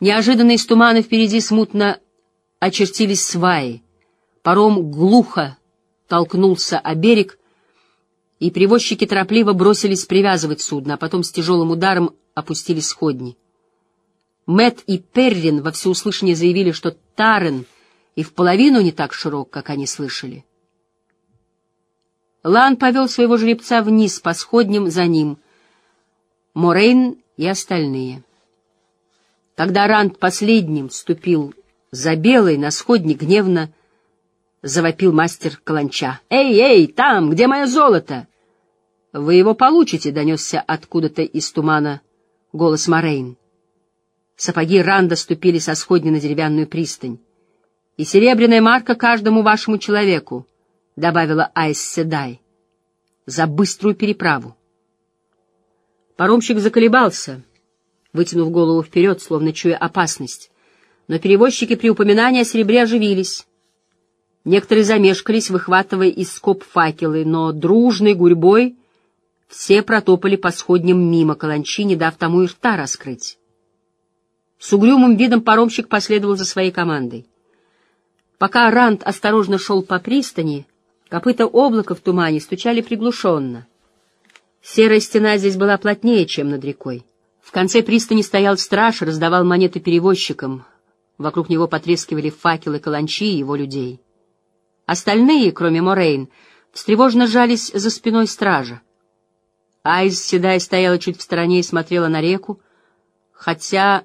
Неожиданно из тумана впереди смутно очертились сваи. Паром глухо толкнулся о берег, и привозчики торопливо бросились привязывать судно, а потом с тяжелым ударом опустили сходни. Мэт и Перрин во всеуслышание заявили, что Тарен и в половину не так широк, как они слышали. Лан повел своего жеребца вниз по сходням за ним, Морейн и остальные. Когда Ранд последним ступил за белой на сходне, гневно завопил мастер каланча. «Эй, эй, там, где мое золото?» «Вы его получите», — донесся откуда-то из тумана голос Морейн. Сапоги Ранда ступили со сходни на деревянную пристань. «И серебряная марка каждому вашему человеку», — добавила Айс Седай, — «за быструю переправу». Паромщик заколебался, вытянув голову вперед, словно чуя опасность, но перевозчики при упоминании о серебре оживились. Некоторые замешкались, выхватывая из скоб факелы, но дружной гурьбой все протопали по сходням мимо каланчи, не дав тому и рта раскрыть. С угрюмым видом паромщик последовал за своей командой. Пока Ранд осторожно шел по пристани, копыта облака в тумане стучали приглушенно. Серая стена здесь была плотнее, чем над рекой. В конце пристани стоял страж раздавал монеты перевозчикам. Вокруг него потрескивали факелы каланчи и его людей. Остальные, кроме Морейн, встревожно жались за спиной стража. Айз, седая, стояла чуть в стороне и смотрела на реку, хотя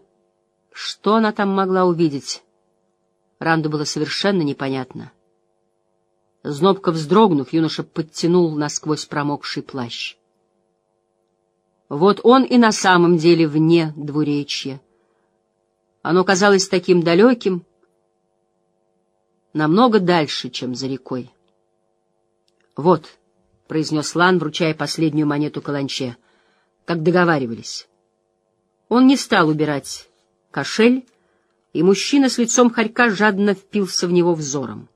что она там могла увидеть, Ранду было совершенно непонятно. Знобко вздрогнув, юноша подтянул насквозь промокший плащ. Вот он и на самом деле вне двуречья. Оно казалось таким далеким, намного дальше, чем за рекой. Вот —— произнес Лан, вручая последнюю монету каланче, — как договаривались. Он не стал убирать кошель, и мужчина с лицом хорька жадно впился в него взором.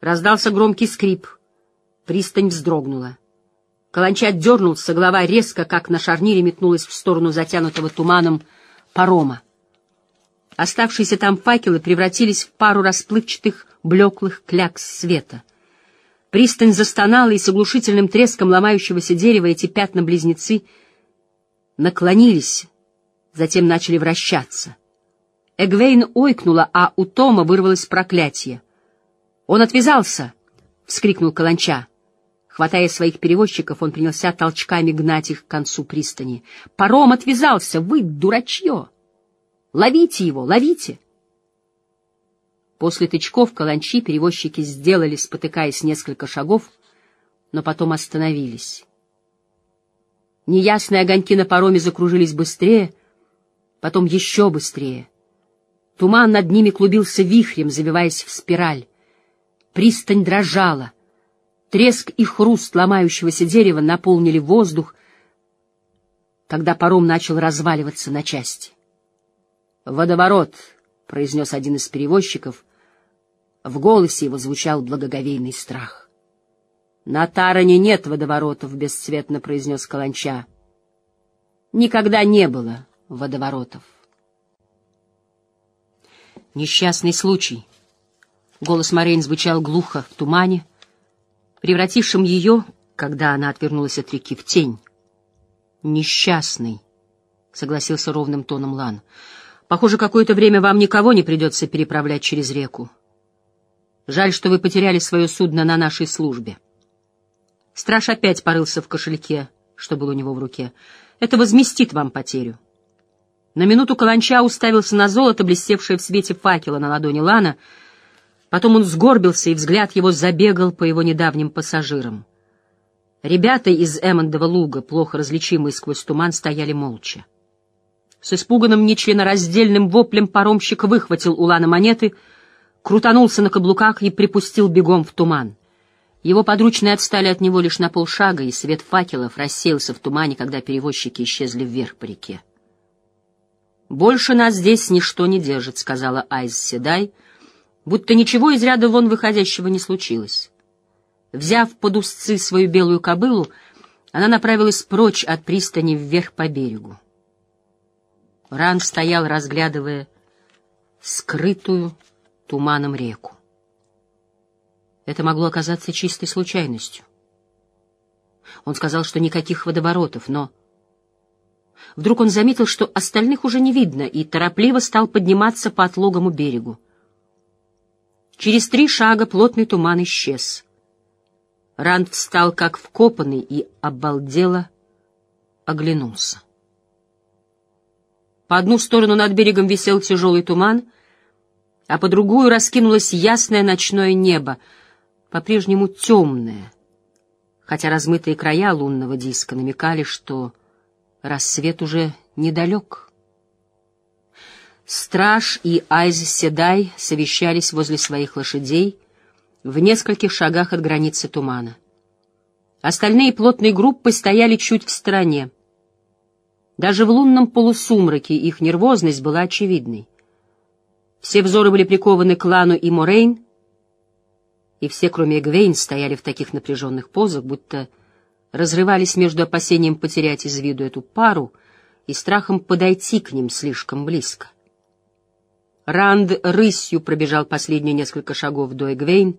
Раздался громкий скрип, пристань вздрогнула. Каланча отдернулся, голова резко, как на шарнире, метнулась в сторону затянутого туманом парома. Оставшиеся там факелы превратились в пару расплывчатых, блеклых клякс света — Пристань застонала, и с оглушительным треском ломающегося дерева эти пятна-близнецы наклонились, затем начали вращаться. Эгвейн ойкнула, а у Тома вырвалось проклятие. «Он отвязался!» — вскрикнул Каланча. Хватая своих перевозчиков, он принялся толчками гнать их к концу пристани. «Паром отвязался! Вы дурачье! Ловите его! Ловите!» После тычков каланчи перевозчики сделали, спотыкаясь несколько шагов, но потом остановились. Неясные огоньки на пароме закружились быстрее, потом еще быстрее. Туман над ними клубился вихрем, завиваясь в спираль. Пристань дрожала. Треск и хруст ломающегося дерева наполнили воздух, когда паром начал разваливаться на части. «Водоворот», — произнес один из перевозчиков, в голосе его звучал благоговейный страх. «На Тароне нет водоворотов», — бесцветно произнес Каланча. «Никогда не было водоворотов». Несчастный случай. Голос Морейн звучал глухо в тумане, превратившем ее, когда она отвернулась от реки, в тень. «Несчастный», — согласился ровным тоном Лан. «Похоже, какое-то время вам никого не придется переправлять через реку. Жаль, что вы потеряли свое судно на нашей службе. Страж опять порылся в кошельке, что было у него в руке. Это возместит вам потерю. На минуту Каланча уставился на золото, блестевшее в свете факела на ладони Лана. Потом он сгорбился, и взгляд его забегал по его недавним пассажирам. Ребята из Эммондова луга, плохо различимые сквозь туман, стояли молча. С испуганным нечленораздельным воплем паромщик выхватил у Лана монеты — крутанулся на каблуках и припустил бегом в туман. Его подручные отстали от него лишь на полшага, и свет факелов рассеялся в тумане, когда перевозчики исчезли вверх по реке. «Больше нас здесь ничто не держит», — сказала Айз Седай, будто ничего из ряда вон выходящего не случилось. Взяв под узцы свою белую кобылу, она направилась прочь от пристани вверх по берегу. Ран стоял, разглядывая скрытую туманом реку. Это могло оказаться чистой случайностью. Он сказал, что никаких водоворотов, но... Вдруг он заметил, что остальных уже не видно, и торопливо стал подниматься по отлогому берегу. Через три шага плотный туман исчез. Ранд встал как вкопанный и обалдело оглянулся. По одну сторону над берегом висел тяжелый туман, а по другую раскинулось ясное ночное небо, по-прежнему темное, хотя размытые края лунного диска намекали, что рассвет уже недалек. Страж и Айз Седай совещались возле своих лошадей в нескольких шагах от границы тумана. Остальные плотные группы стояли чуть в стороне. Даже в лунном полусумраке их нервозность была очевидной. Все взоры были прикованы к Лану и Морейн, и все, кроме Эгвейн, стояли в таких напряженных позах, будто разрывались между опасением потерять из виду эту пару и страхом подойти к ним слишком близко. Ранд рысью пробежал последние несколько шагов до Эгвейн,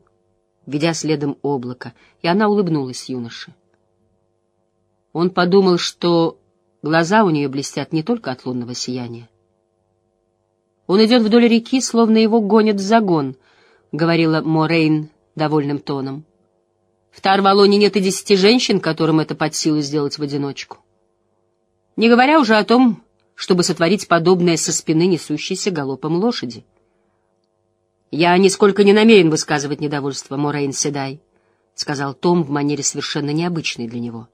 ведя следом облако, и она улыбнулась юноше. Он подумал, что глаза у нее блестят не только от лунного сияния. «Он идет вдоль реки, словно его гонят в загон», — говорила Морейн довольным тоном. «В Тарвалоне нет и десяти женщин, которым это под силу сделать в одиночку. Не говоря уже о том, чтобы сотворить подобное со спины несущейся галопом лошади. «Я нисколько не намерен высказывать недовольство, Морейн Седай», — сказал Том в манере совершенно необычной для него.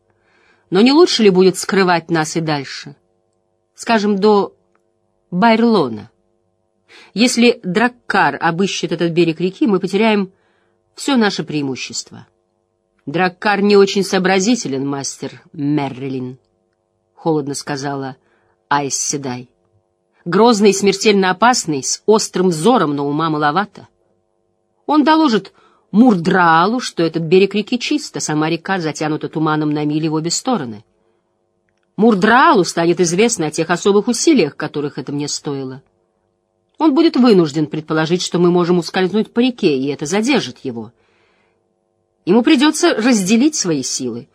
«Но не лучше ли будет скрывать нас и дальше? Скажем, до Байрлона. Если Драккар обыщет этот берег реки, мы потеряем все наше преимущество». «Драккар не очень сообразителен, мастер Меррилин», — холодно сказала Айс Седай. Грозный и смертельно опасный, с острым взором, но ума маловато. Он доложит Мурдраалу, что этот берег реки чист, а сама река затянута туманом на мили в обе стороны. Мурдраалу станет известно о тех особых усилиях, которых это мне стоило. Он будет вынужден предположить, что мы можем ускользнуть по реке, и это задержит его. Ему придется разделить свои силы.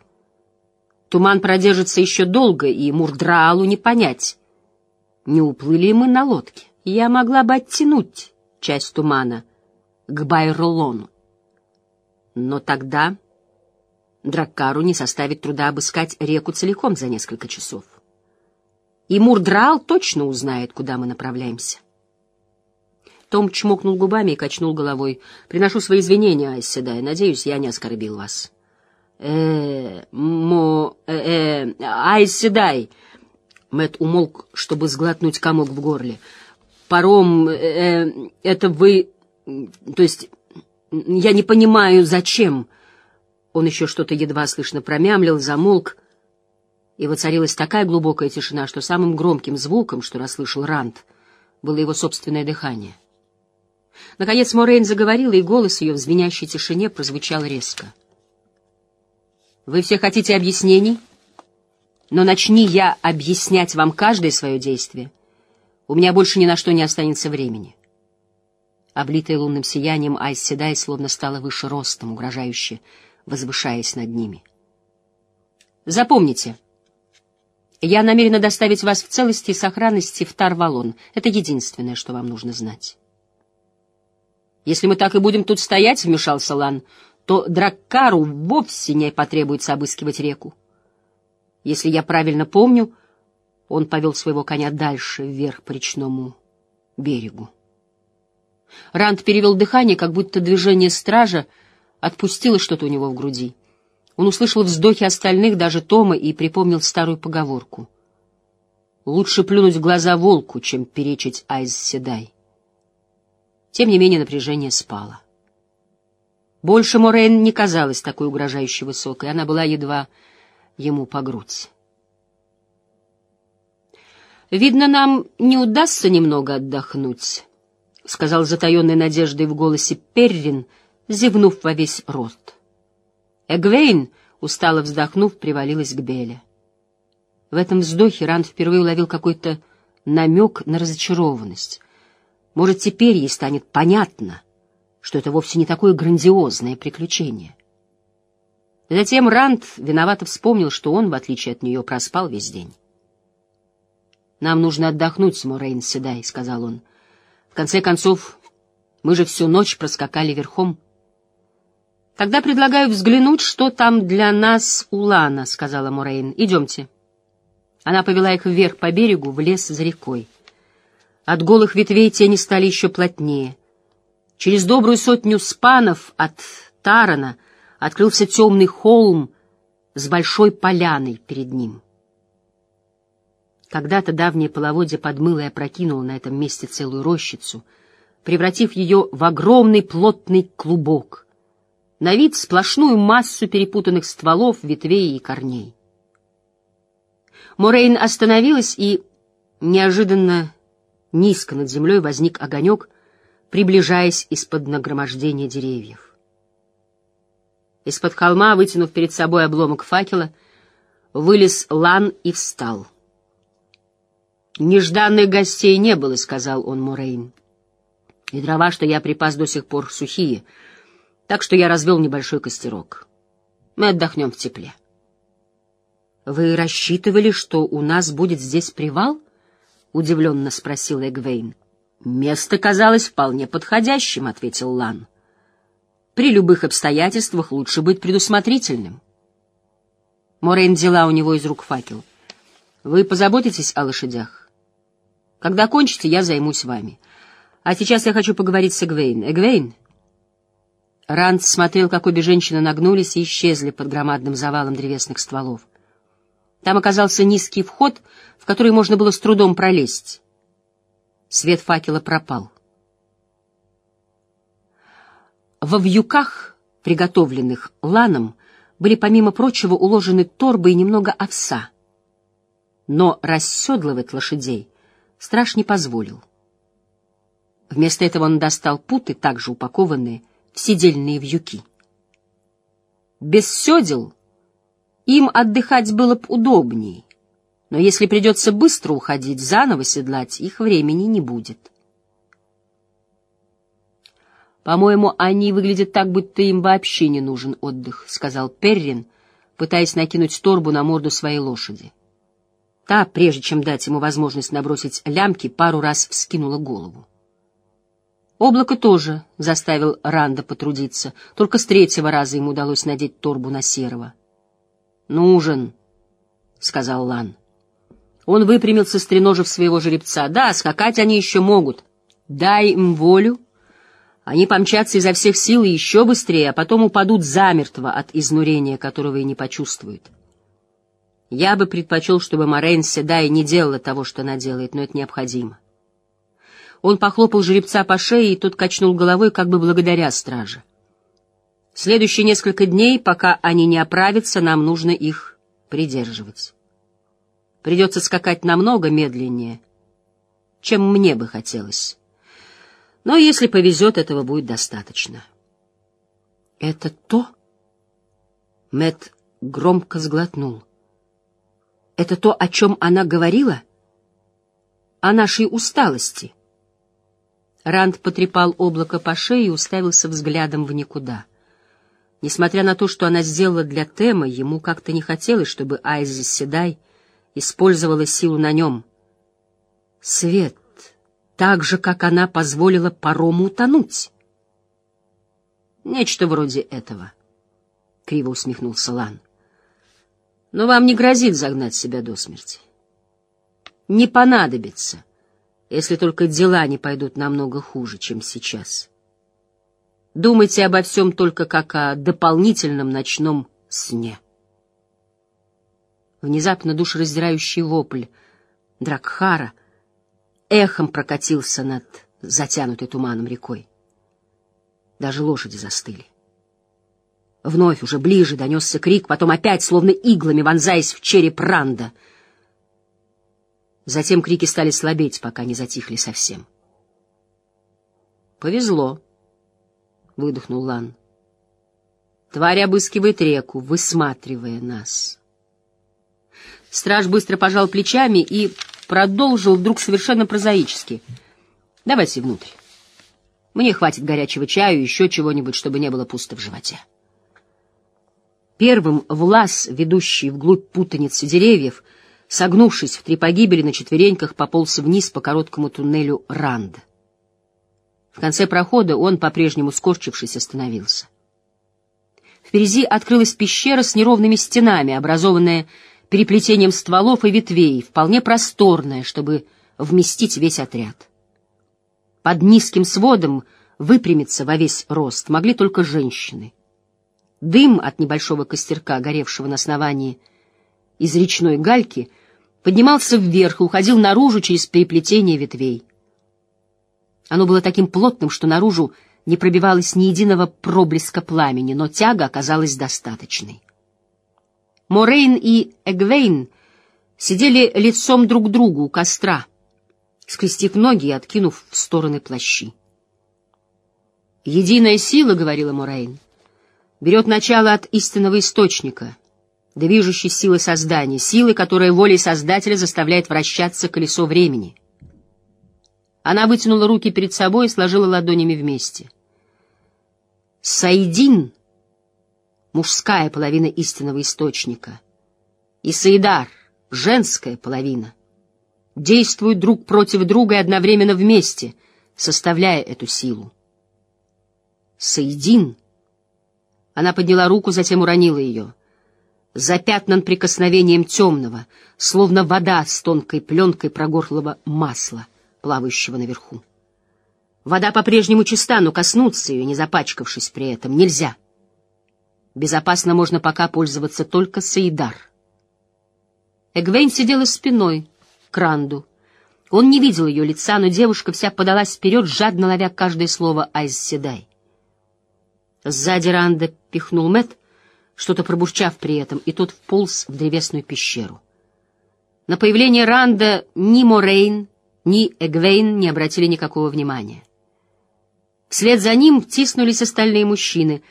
Туман продержится еще долго, и Мурдраалу не понять, не уплыли мы на лодке. Я могла бы оттянуть часть тумана к Байролону. Но тогда Драккару не составит труда обыскать реку целиком за несколько часов. И Мурдраал точно узнает, куда мы направляемся. Том чмокнул губами и качнул головой. «Приношу свои извинения, Айседай. Надеюсь, я не оскорбил вас». «Э-э... Мо... Э-э... Айседай...» Мэт умолк, чтобы сглотнуть комок в горле. «Паром... Э, это вы... То есть... Я не понимаю, зачем...» Он еще что-то едва слышно промямлил, замолк, и воцарилась такая глубокая тишина, что самым громким звуком, что расслышал Ранд, было его собственное дыхание. Наконец Морейн заговорила, и голос ее в звенящей тишине прозвучал резко. «Вы все хотите объяснений?» Но начни я объяснять вам каждое свое действие, у меня больше ни на что не останется времени. Облитая лунным сиянием, Айс Седай словно стала выше ростом, угрожающе возвышаясь над ними. Запомните, я намерена доставить вас в целости и сохранности в Тарвалон. Это единственное, что вам нужно знать. Если мы так и будем тут стоять, — вмешался Лан, — то Драккару вовсе не потребуется обыскивать реку. Если я правильно помню, он повел своего коня дальше, вверх по речному берегу. Ранд перевел дыхание, как будто движение стража отпустило что-то у него в груди. Он услышал вздохи остальных, даже Тома, и припомнил старую поговорку. «Лучше плюнуть в глаза волку, чем перечить Айз Седай». Тем не менее напряжение спало. Больше Морейн не казалась такой угрожающей высокой, она была едва ему по грудь. «Видно, нам не удастся немного отдохнуть», — сказал затаенной надеждой в голосе Перрин, зевнув во весь рот. Эгвейн, устало вздохнув, привалилась к Беле. В этом вздохе Ранд впервые уловил какой-то намек на разочарованность. Может, теперь ей станет понятно, что это вовсе не такое грандиозное приключение. Затем Ранд виновато вспомнил, что он, в отличие от нее, проспал весь день. «Нам нужно отдохнуть, Морейн Седай», — сказал он. «В конце концов, мы же всю ночь проскакали верхом». «Тогда предлагаю взглянуть, что там для нас у Лана», — сказала Морейн. «Идемте». Она повела их вверх по берегу, в лес за рекой. От голых ветвей тени стали еще плотнее. Через добрую сотню спанов от Тарана открылся темный холм с большой поляной перед ним. Когда-то давнее половодье подмыло и опрокинуло на этом месте целую рощицу, превратив ее в огромный плотный клубок, на вид сплошную массу перепутанных стволов, ветвей и корней. Морейн остановилась, и неожиданно низко над землей возник огонек, приближаясь из-под нагромождения деревьев. Из-под холма, вытянув перед собой обломок факела, вылез Лан и встал — «Нежданных гостей не было», — сказал он Морейн. «И дрова, что я припас до сих пор, сухие, так что я развел небольшой костерок. Мы отдохнем в тепле». «Вы рассчитывали, что у нас будет здесь привал?» — удивленно спросил Эгвейн. «Место казалось вполне подходящим», — ответил Лан. «При любых обстоятельствах лучше быть предусмотрительным». Морейн взяла у него из рук факел. «Вы позаботитесь о лошадях?» Когда кончите, я займусь вами. А сейчас я хочу поговорить с Эгвейн. Эгвейн?» Ранд смотрел, как обе женщины нагнулись и исчезли под громадным завалом древесных стволов. Там оказался низкий вход, в который можно было с трудом пролезть. Свет факела пропал. Во вьюках, приготовленных ланом, были, помимо прочего, уложены торбы и немного овса. Но расседлывать лошадей страж не позволил. Вместо этого он достал путы, также упакованные в сидельные вьюки. Без седел им отдыхать было б удобней, но если придется быстро уходить, заново седлать, их времени не будет. «По-моему, они выглядят так, будто им вообще не нужен отдых», — сказал Перрин, пытаясь накинуть торбу на морду своей лошади. Та, прежде чем дать ему возможность набросить лямки, пару раз вскинула голову. Облако тоже заставил Ранда потрудиться, только с третьего раза ему удалось надеть торбу на серого. «Нужен», — сказал Лан. Он выпрямился, стреножив своего жеребца. «Да, скакать они еще могут. Дай им волю. Они помчатся изо всех сил и еще быстрее, а потом упадут замертво от изнурения, которого и не почувствуют». Я бы предпочел, чтобы Морейн Седай не делала того, что она делает, но это необходимо. Он похлопал жеребца по шее, и тот качнул головой, как бы благодаря страже. Следующие несколько дней, пока они не оправятся, нам нужно их придерживать. Придется скакать намного медленнее, чем мне бы хотелось. Но если повезет, этого будет достаточно. — Это то? Мэт громко сглотнул. — это то, о чем она говорила? О нашей усталости. Ранд потрепал облако по шее и уставился взглядом в никуда. Несмотря на то, что она сделала для Тема, ему как-то не хотелось, чтобы Айзи Седай использовала силу на нем. Свет, так же, как она позволила парому утонуть. Нечто вроде этого, — криво усмехнулся Лан. — но вам не грозит загнать себя до смерти. Не понадобится, если только дела не пойдут намного хуже, чем сейчас. Думайте обо всем только как о дополнительном ночном сне. Внезапно душераздирающий вопль Дракхара эхом прокатился над затянутой туманом рекой. Даже лошади застыли. Вновь уже ближе донесся крик, потом опять, словно иглами вонзаясь в череп Ранда. Затем крики стали слабеть, пока не затихли совсем. «Повезло», — выдохнул Лан. «Тварь обыскивает реку, высматривая нас». Страж быстро пожал плечами и продолжил вдруг совершенно прозаически. «Давайте внутрь. Мне хватит горячего чаю и еще чего-нибудь, чтобы не было пусто в животе». Первым в лаз, ведущий вглубь путаницы деревьев, согнувшись в три погибели на четвереньках, пополз вниз по короткому туннелю Ранд. В конце прохода он, по-прежнему скорчившись, остановился. Впереди открылась пещера с неровными стенами, образованная переплетением стволов и ветвей, вполне просторная, чтобы вместить весь отряд. Под низким сводом выпрямиться во весь рост могли только женщины. Дым от небольшого костерка, горевшего на основании из речной гальки, поднимался вверх и уходил наружу через переплетение ветвей. Оно было таким плотным, что наружу не пробивалось ни единого проблеска пламени, но тяга оказалась достаточной. Морейн и Эгвейн сидели лицом друг к другу у костра, скрестив ноги и откинув в стороны плащи. «Единая сила, — говорила Морейн, — берет начало от истинного источника, движущей силы создания, силы, которая волей Создателя заставляет вращаться колесо времени». Она вытянула руки перед собой и сложила ладонями вместе. Сайдин — мужская половина истинного источника, и Саидар — женская половина, действуют друг против друга и одновременно вместе, составляя эту силу. Саидин. Она подняла руку, затем уронила ее. Запятнан прикосновением темного, словно вода с тонкой пленкой прогорклого масла плавающего наверху. Вода по-прежнему чиста, но коснуться ее, не запачкавшись при этом, нельзя. Безопасно можно пока пользоваться только Саидар. Эгвейн сидела спиной к Ранду. Он не видел ее лица, но девушка вся подалась вперед, жадно ловя каждое слово Айз Седай. Сзади Ранда пихнул Мэт, что-то пробурчав при этом, и тот вполз в древесную пещеру. На появление Ранда ни Морейн, ни Эгвейн не обратили никакого внимания. Вслед за ним тиснулись остальные мужчины.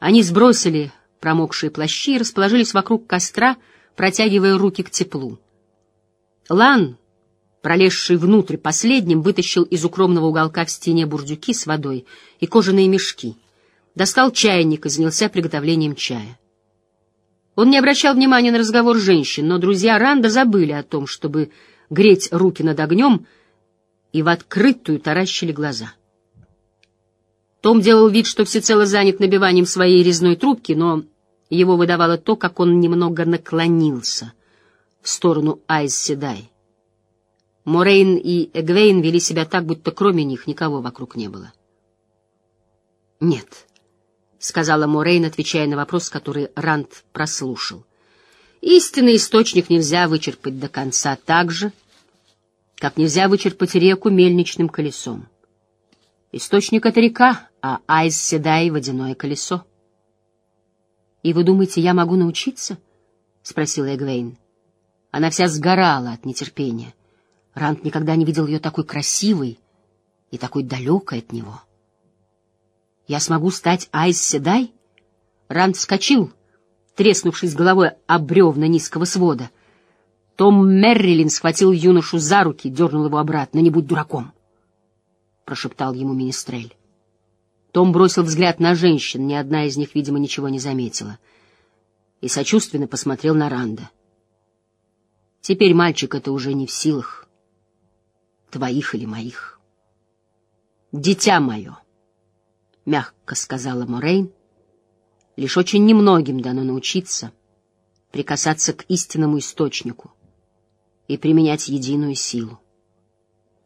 Они сбросили промокшие плащи и расположились вокруг костра, протягивая руки к теплу. Лан, пролезший внутрь последним, вытащил из укромного уголка в стене бурдюки с водой и кожаные мешки, достал чайник и занялся приготовлением чая. Он не обращал внимания на разговор женщин, но друзья Ранда забыли о том, чтобы греть руки над огнем, и в открытую таращили глаза. Том делал вид, что всецело занят набиванием своей резной трубки, но его выдавало то, как он немного наклонился в сторону Айз Седай. Морейн и Эгвейн вели себя так, будто кроме них никого вокруг не было. «Нет», — сказала Морейн, отвечая на вопрос, который Ранд прослушал. Истинный источник нельзя вычерпать до конца так же, как нельзя вычерпать реку мельничным колесом. Источник — это река, а Айз Седай — водяное колесо. — И вы думаете, я могу научиться? — спросила Эгвейн. Она вся сгорала от нетерпения. Рант никогда не видел ее такой красивой и такой далекой от него. — Я смогу стать Айз Седай? Рант вскочил — треснувшись головой о бревна низкого свода. Том Меррилин схватил юношу за руки, дернул его обратно. «Не будь дураком!» — прошептал ему министрель. Том бросил взгляд на женщин, ни одна из них, видимо, ничего не заметила, и сочувственно посмотрел на Ранда. «Теперь мальчик это уже не в силах, твоих или моих». «Дитя мое», — мягко сказала Морейн, — Лишь очень немногим дано научиться прикасаться к истинному источнику и применять единую силу.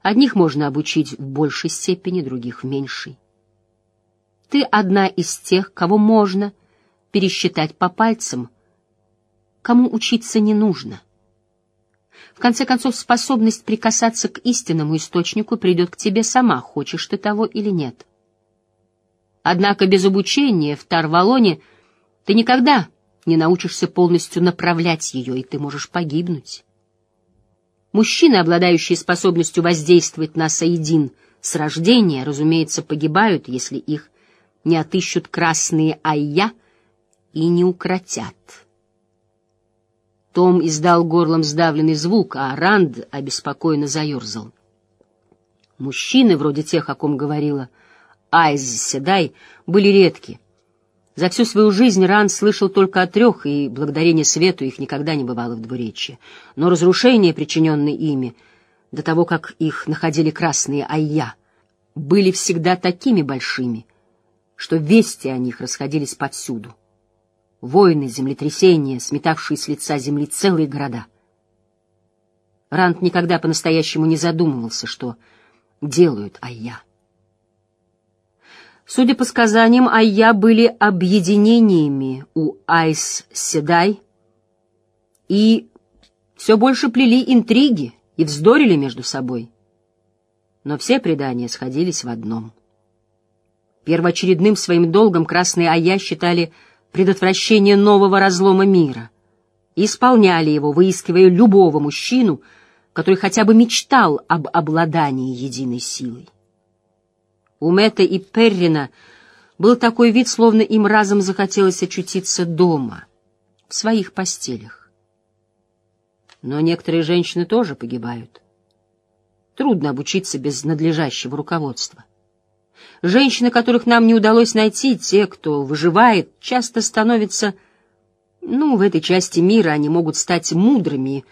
Одних можно обучить в большей степени, других — в меньшей. Ты одна из тех, кого можно пересчитать по пальцам, кому учиться не нужно. В конце концов, способность прикасаться к истинному источнику придет к тебе сама, хочешь ты того или нет. — Однако без обучения в Тарвалоне ты никогда не научишься полностью направлять ее, и ты можешь погибнуть. Мужчины, обладающие способностью воздействовать на Саидин с рождения, разумеется, погибают, если их не отыщут красные айя и не укротят. Том издал горлом сдавленный звук, а Ранд обеспокоенно заерзал. Мужчины, вроде тех, о ком говорила Айз Седай, были редки. За всю свою жизнь Ранд слышал только о трех, и благодарение свету их никогда не бывало в двуречье. Но разрушения, причиненные ими, до того, как их находили красные айя, были всегда такими большими, что вести о них расходились повсюду. Войны, землетрясения, сметавшие с лица земли целые города. Ранд никогда по-настоящему не задумывался, что делают айя. Судя по сказаниям, айя были объединениями у Айс-Седай и все больше плели интриги и вздорили между собой. Но все предания сходились в одном. Первоочередным своим долгом красные айя считали предотвращение нового разлома мира исполняли его, выискивая любого мужчину, который хотя бы мечтал об обладании единой силой. У Мэтта и Перрина был такой вид, словно им разом захотелось очутиться дома, в своих постелях. Но некоторые женщины тоже погибают. Трудно обучиться без надлежащего руководства. Женщины, которых нам не удалось найти, те, кто выживает, часто становятся... Ну, в этой части мира они могут стать мудрыми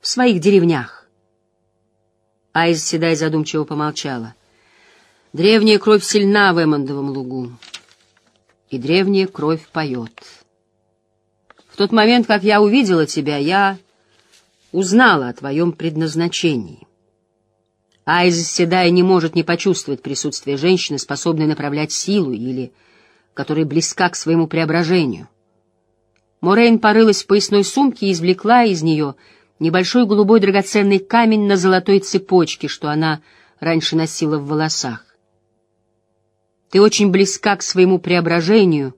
в своих деревнях. Айз Седай задумчиво помолчала — Древняя кровь сильна в Эммондовом лугу, и древняя кровь поет. В тот момент, как я увидела тебя, я узнала о твоем предназначении. Айз Седай не может не почувствовать присутствие женщины, способной направлять силу или которая близка к своему преображению. Морейн порылась в поясной сумке и извлекла из нее небольшой голубой драгоценный камень на золотой цепочке, что она раньше носила в волосах. Ты очень близка к своему преображению,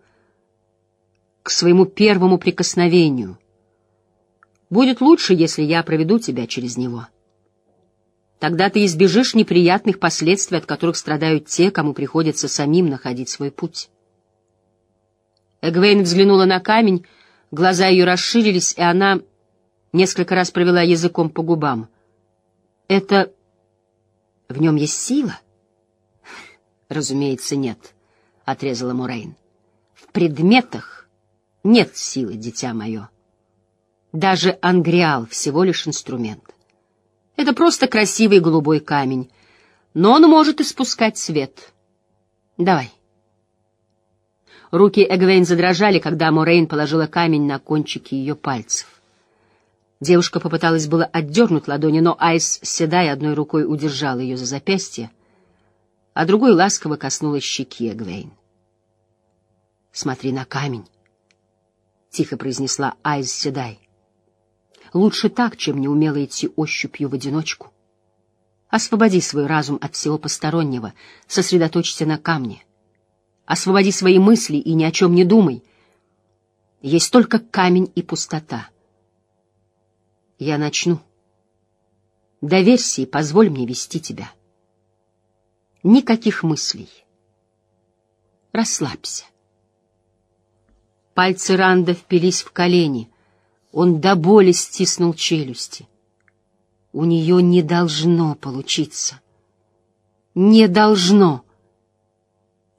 к своему первому прикосновению. Будет лучше, если я проведу тебя через него. Тогда ты избежишь неприятных последствий, от которых страдают те, кому приходится самим находить свой путь. Эгвейн взглянула на камень, глаза ее расширились, и она несколько раз провела языком по губам. Это... в нем есть сила? — Разумеется, нет, — отрезала Мурейн. В предметах нет силы, дитя мое. Даже ангриал — всего лишь инструмент. Это просто красивый голубой камень, но он может испускать свет. Давай. Руки Эгвейн задрожали, когда Морейн положила камень на кончики ее пальцев. Девушка попыталась было отдернуть ладони, но Айс, седая одной рукой, удержал ее за запястье, а другой ласково коснулась щеки Эгвейн. «Смотри на камень», — тихо произнесла Айз Седай. «Лучше так, чем неумело идти ощупью в одиночку. Освободи свой разум от всего постороннего, сосредоточься на камне. Освободи свои мысли и ни о чем не думай. Есть только камень и пустота. Я начну. Доверься и позволь мне вести тебя». Никаких мыслей. Расслабься. Пальцы Ранда впились в колени. Он до боли стиснул челюсти. У нее не должно получиться. Не должно.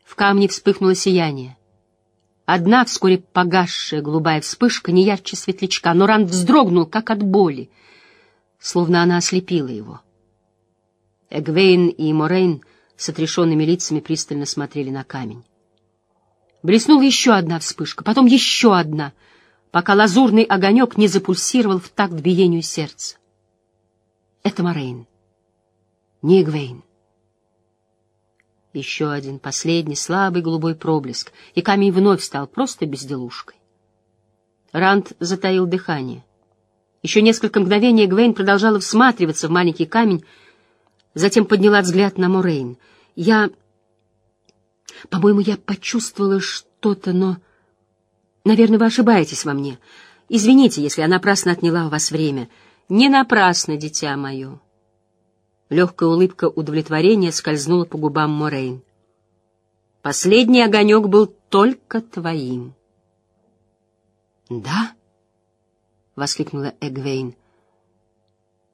В камне вспыхнуло сияние. Одна вскоре погасшая голубая вспышка, не ярче светлячка, но Ранд вздрогнул, как от боли, словно она ослепила его. Эгвейн и Морейн — с отрешенными лицами пристально смотрели на камень. Блеснула еще одна вспышка, потом еще одна, пока лазурный огонек не запульсировал в такт биению сердца. Это Морейн, не Эгвейн. Еще один, последний, слабый голубой проблеск, и камень вновь стал просто безделушкой. Ранд затаил дыхание. Еще несколько мгновений Эгвейн продолжала всматриваться в маленький камень, затем подняла взгляд на Морейн. «Я... По-моему, я почувствовала что-то, но... Наверное, вы ошибаетесь во мне. Извините, если я напрасно отняла у вас время. Не напрасно, дитя мое». Легкая улыбка удовлетворения скользнула по губам Морейн. «Последний огонек был только твоим». «Да?» воскликнула Эгвейн.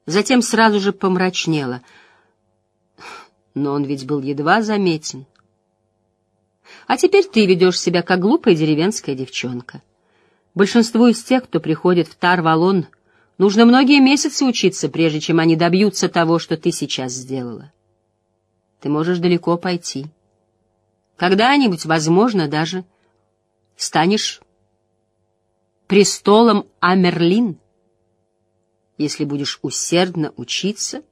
Затем сразу же помрачнела. Но он ведь был едва заметен. А теперь ты ведешь себя как глупая деревенская девчонка. Большинству из тех, кто приходит в Тарвалон, нужно многие месяцы учиться, прежде чем они добьются того, что ты сейчас сделала. Ты можешь далеко пойти. Когда-нибудь, возможно, даже станешь престолом Амерлин, если будешь усердно учиться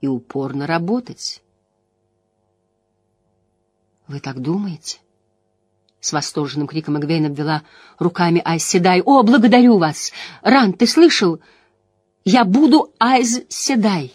и упорно работать. Вы так думаете? С восторженным криком Эгвейн обвела руками Айс Седай. «О, благодарю вас! Ран, ты слышал? Я буду Айз Седай!»